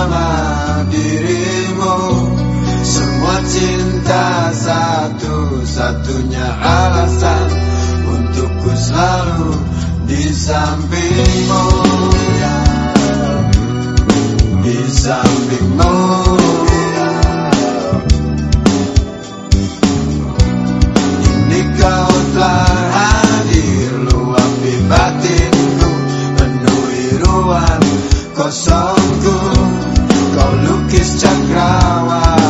bersama dirimu. Semua cinta satu-satunya alasan Untukku selalu di sampingmu. Ya, di sampingmu. Kisah cakrawala